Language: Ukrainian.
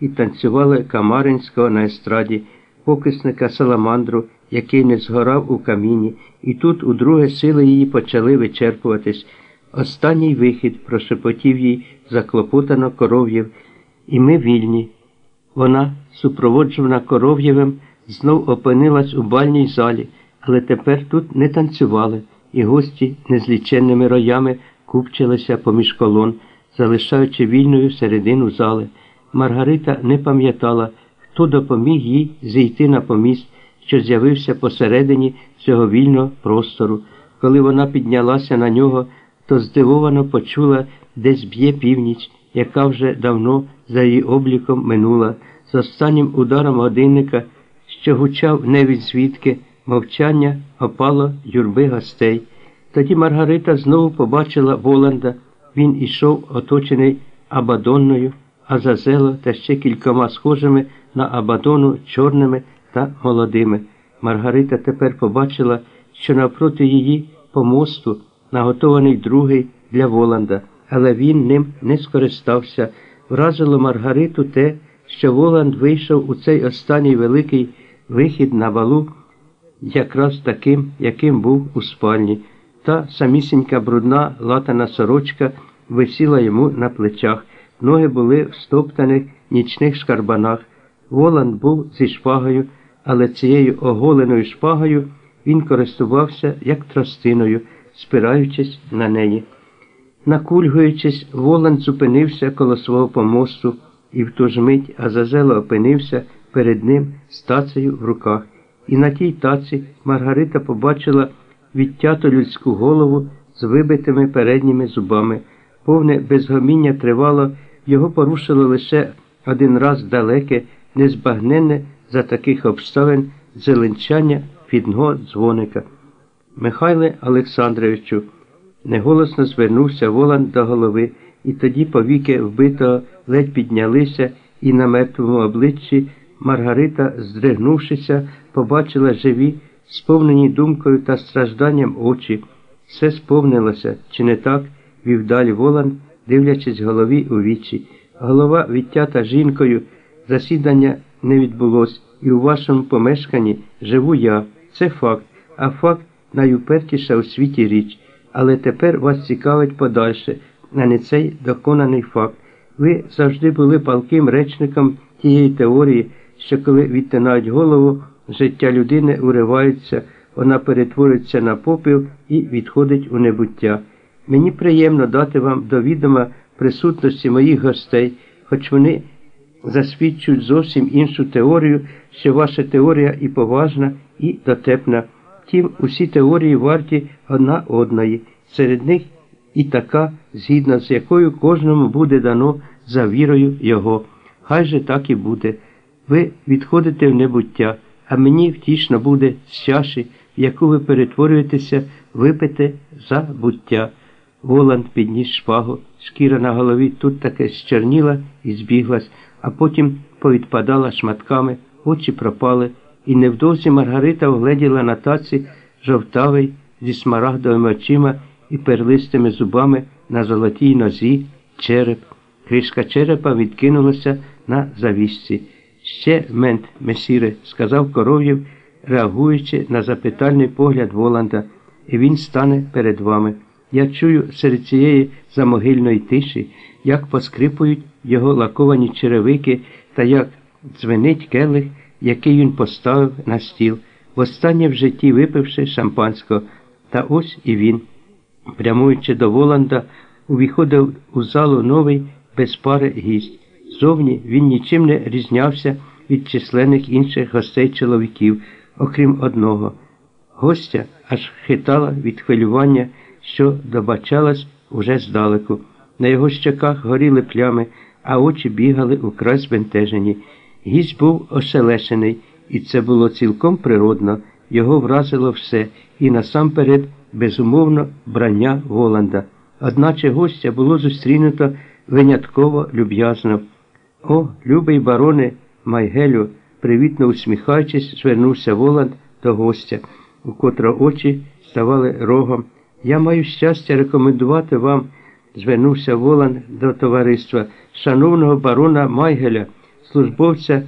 і танцювали Камаринського на естраді, покисника Саламандру, який не згорав у каміні, і тут удруге сили її почали вичерпуватись. Останній вихід прошепотів їй заклопотано коров'єв, і ми вільні. Вона, супроводжувана коров'євим, знов опинилась у бальній залі, але тепер тут не танцювали, і гості незліченними роями купчилися поміж колон, залишаючи вільною середину зали. Маргарита не пам'ятала, хто допоміг їй зійти на поміст, що з'явився посередині цього вільного простору. Коли вона піднялася на нього, то здивовано почула, десь б'є північ, яка вже давно за її обліком минула, з останнім ударом годинника, що гучав не від звідки, мовчання опало юрби гостей. Тоді Маргарита знову побачила Воланда. Він ішов, оточений Абадонною, Азазело та ще кількома схожими на Абадону чорними та молодими. Маргарита тепер побачила, що навпроти її помосту наготований другий для Воланда, але він ним не скористався. Вразило Маргариту те, що Воланд вийшов у цей останній великий вихід на валу, якраз таким, яким був у спальні. Та самісінька брудна латана сорочка висіла йому на плечах, ноги були в стоптаних нічних шкарбанах. Воланд був зі шпагою, але цією оголеною шпагою він користувався як тростиною, спираючись на неї. Накульгуючись, Воланд зупинився коло свого помосту, і в ту ж мить Азазело опинився перед ним з тацею в руках. І на тій таці Маргарита побачила відтяту людську голову з вибитими передніми зубами. Повне безгоміння тривало, його порушило лише один раз далеке, незбагненне за таких обставин зеленчання підного дзвоника. Михайле Олександровичу, неголосно звернувся Воланд до голови, і тоді повіки вбитого ледь піднялися, і на мертвому обличчі Маргарита, здригнувшися, побачила живі, сповнені думкою та стражданням очі. Все сповнилося, чи не так, вів далі Воланд, дивлячись голові у вічі. Голова відтята жінкою, засідання не відбулось, і у вашому помешканні живу я. Це факт, а факт найупертіша у світі річ. Але тепер вас цікавить подальше, а не цей доконаний факт. Ви завжди були палким речником тієї теорії, що коли відтинають голову, життя людини уривається, вона перетворюється на попіл і відходить у небуття. Мені приємно дати вам до відома присутності моїх гостей, хоч вони засвідчують зовсім іншу теорію, що ваша теорія і поважна, і дотепна. Втім, усі теорії варті одна одної, серед них і така, згідно з якою кожному буде дано за вірою його. Хай же так і буде. Ви відходите в небуття, а мені втішно буде з чаші, в яку ви перетворюєтеся, випити за буття. Воланд підніс шпагу, шкіра на голові тут таке щерніла і збіглась, а потім повідпадала шматками, очі пропали, і невдовзі Маргарита огледіла на таці жовтавий зі смарагдовими очима і перлистими зубами на золотій нозі череп. Кришка черепа відкинулася на завісці. Ще мент, месіре, сказав коров'єв, реагуючи на запитальний погляд Воланда, і він стане перед вами. Я чую серед цієї замогильної тиші, як поскрипують його лаковані черевики та як дзвенить келих, який він поставив на стіл, востаннє в житті випивши шампанського. Та ось і він, прямуючи до Воланда, увіходив у залу новий без пари гість. Зовні він нічим не різнявся від численних інших гостей чоловіків, окрім одного. Гостя аж хитала від хвилювання, що добачалась уже здалеку. На його щоках горіли плями, а очі бігали украй збентежені. Гість був ошелешений, і це було цілком природно. Його вразило все, і насамперед, безумовно, брання Воланда. Одначе гостя було зустрінуто винятково люб'язно. О, любий бароне Майгелю, привітно усміхаючись, звернувся Воланд до гостя, у котрого очі ставали рогом. Я маю щастя рекомендувати вам, звернувся Волан до товариства, шановного барона Майгеля, службовця